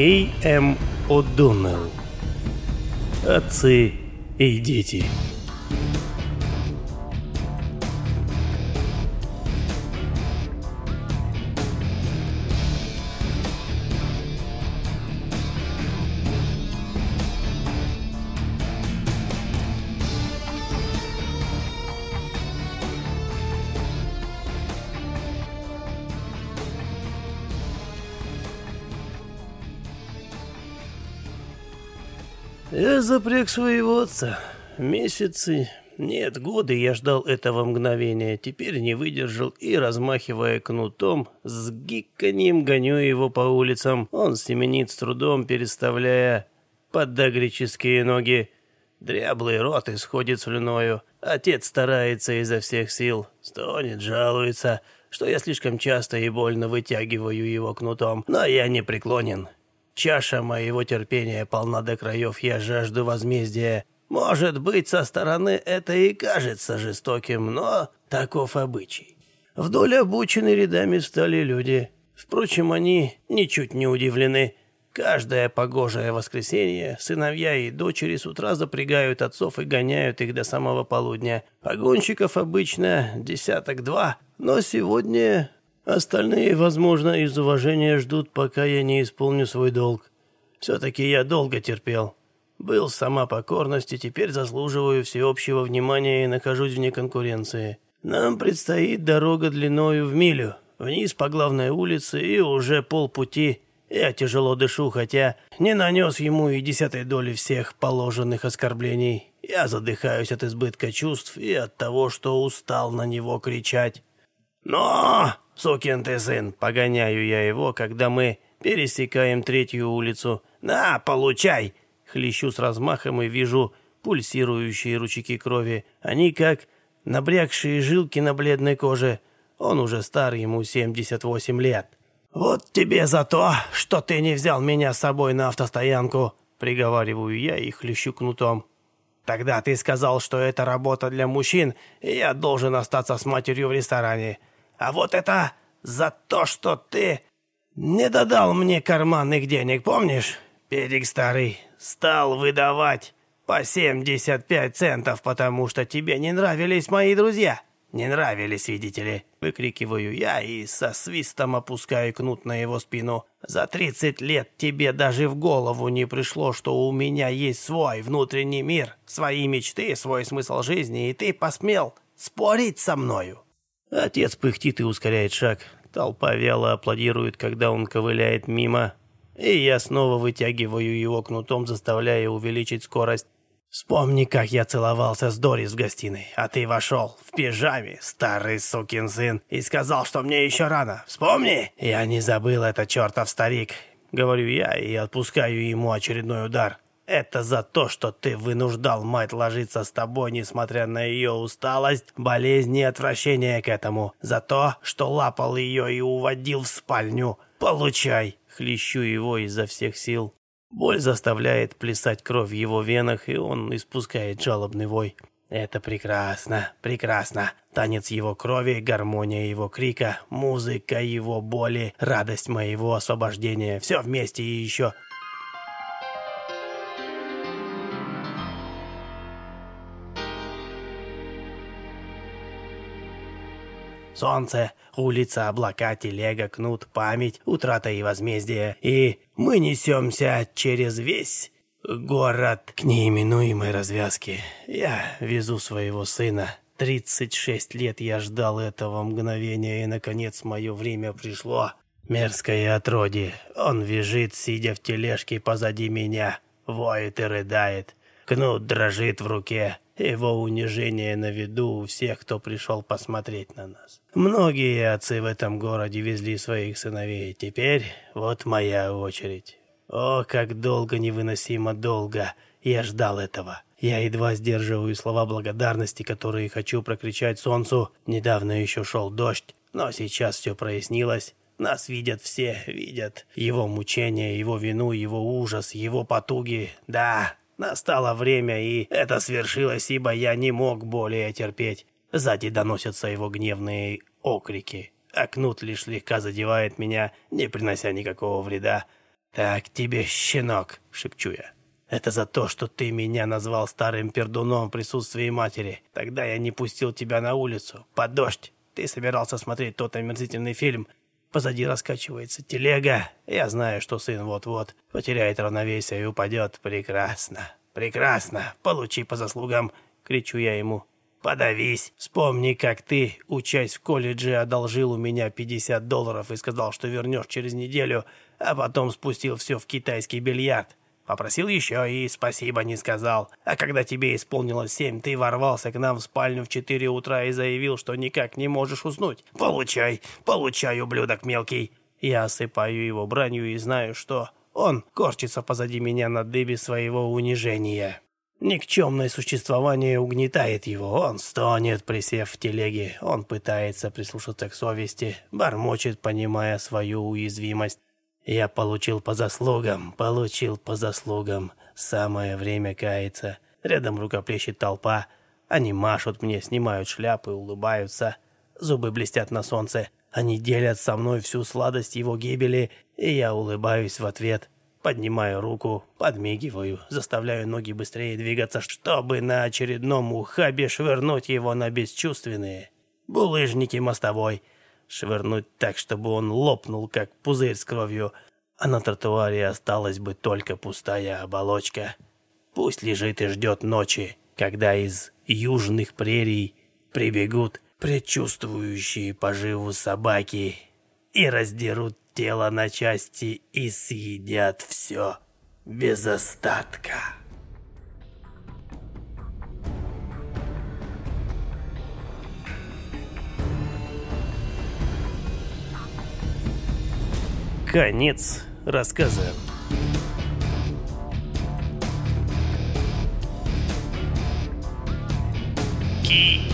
Кей М. О'Доннелл. Отцы и дети. Я запряг своего отца. Месяцы, нет, годы я ждал этого мгновения, теперь не выдержал и, размахивая кнутом, с гиканьем гоню его по улицам. Он семенит с трудом, переставляя подагрические ноги. Дряблый рот исходит слюною. Отец старается изо всех сил, стонет, жалуется, что я слишком часто и больно вытягиваю его кнутом, но я не преклонен. Чаша моего терпения полна до краев, я жажду возмездия. Может быть, со стороны это и кажется жестоким, но таков обычай. Вдоль обочины рядами встали люди. Впрочем, они ничуть не удивлены. Каждое погожее воскресенье сыновья и дочери с утра запрягают отцов и гоняют их до самого полудня. Погонщиков обычно десяток-два, но сегодня Остальные, возможно, из уважения ждут, пока я не исполню свой долг. Все-таки я долго терпел. Был сама покорность и теперь заслуживаю всеобщего внимания и нахожусь вне конкуренции. Нам предстоит дорога длиною в милю, вниз по главной улице и уже полпути. Я тяжело дышу, хотя не нанес ему и десятой доли всех положенных оскорблений. Я задыхаюсь от избытка чувств и от того, что устал на него кричать. «Но!» «Сукин ты сын!» — погоняю я его, когда мы пересекаем третью улицу. «На, получай!» Хлещу с размахом и вижу пульсирующие ручейки крови. Они как набрякшие жилки на бледной коже. Он уже стар, ему 78 лет. «Вот тебе за то, что ты не взял меня с собой на автостоянку!» Приговариваю я и хлещу кнутом. «Тогда ты сказал, что это работа для мужчин, и я должен остаться с матерью в ресторане. А вот это за то, что ты не додал мне карманных денег, помнишь? Перик старый стал выдавать по 75 центов, потому что тебе не нравились мои друзья. Не нравились, видите ли. Выкрикиваю я и со свистом опускаю кнут на его спину. За 30 лет тебе даже в голову не пришло, что у меня есть свой внутренний мир, свои мечты, свой смысл жизни, и ты посмел спорить со мною. Отец пыхтит и ускоряет шаг. Толпа вяло аплодирует, когда он ковыляет мимо. И я снова вытягиваю его кнутом, заставляя увеличить скорость. Вспомни, как я целовался с Дорис в гостиной, а ты вошел в пижаме, старый сукин сын, и сказал, что мне еще рано. Вспомни? Я не забыл это, чертов старик. Говорю я и отпускаю ему очередной удар. Это за то, что ты вынуждал мать ложиться с тобой, несмотря на ее усталость, болезнь и отвращение к этому. За то, что лапал ее и уводил в спальню. Получай!» Хлещу его изо всех сил. Боль заставляет плясать кровь в его венах, и он испускает жалобный вой. Это прекрасно, прекрасно. Танец его крови, гармония его крика, музыка его боли, радость моего освобождения. Все вместе и еще Солнце, улица, облака, телега, кнут, память, утрата и возмездие. И мы несемся через весь город к неименуемой развязке. Я везу своего сына. 36 лет я ждал этого мгновения, и, наконец, мое время пришло. Мерзкое отродье. Он визжит, сидя в тележке позади меня. Воет и рыдает. Кнут дрожит в руке. Его унижение на виду у всех, кто пришел посмотреть на нас. Многие отцы в этом городе везли своих сыновей. Теперь вот моя очередь. О, как долго, невыносимо долго я ждал этого. Я едва сдерживаю слова благодарности, которые хочу прокричать солнцу. Недавно еще шел дождь, но сейчас все прояснилось. Нас видят все, видят его мучения, его вину, его ужас, его потуги. Да, Настало время, и это свершилось, ибо я не мог более терпеть. Сзади доносятся его гневные окрики, а кнут лишь слегка задевает меня, не принося никакого вреда. «Так тебе, щенок!» — шепчу я. «Это за то, что ты меня назвал старым пердуном в присутствии матери. Тогда я не пустил тебя на улицу. Под дождь. Ты собирался смотреть тот омерзительный фильм. Позади раскачивается телега. Я знаю, что сын вот-вот потеряет равновесие и упадет. Прекрасно, прекрасно. Получи по заслугам!» — кричу я ему. «Подавись! Вспомни, как ты, учась в колледже, одолжил у меня 50 долларов и сказал, что вернешь через неделю, а потом спустил все в китайский бильярд. Попросил еще и спасибо не сказал. А когда тебе исполнилось семь, ты ворвался к нам в спальню в четыре утра и заявил, что никак не можешь уснуть. Получай, получай, ублюдок мелкий!» Я осыпаю его бранью и знаю, что он корчится позади меня на дыбе своего унижения. Никчемное существование угнетает его. Он стонет, присев в телеге. Он пытается прислушаться к совести, бормочет, понимая свою уязвимость. Я получил по заслугам, получил по заслугам. Самое время каяться. Рядом рукоплещет толпа. Они машут мне, снимают шляпы, улыбаются. Зубы блестят на солнце. Они делят со мной всю сладость его гибели, и я улыбаюсь в ответ. Поднимаю руку, подмигиваю, заставляю ноги быстрее двигаться, чтобы на очередном ухабе швырнуть его на бесчувственные булыжники мостовой. Швырнуть так, чтобы он лопнул, как пузырь с кровью, а на тротуаре осталась бы только пустая оболочка. Пусть лежит и ждет ночи, когда из южных прерий прибегут предчувствующие поживу собаки и раздерут тело на части и съедят все без остатка. Конец рассказа. Кей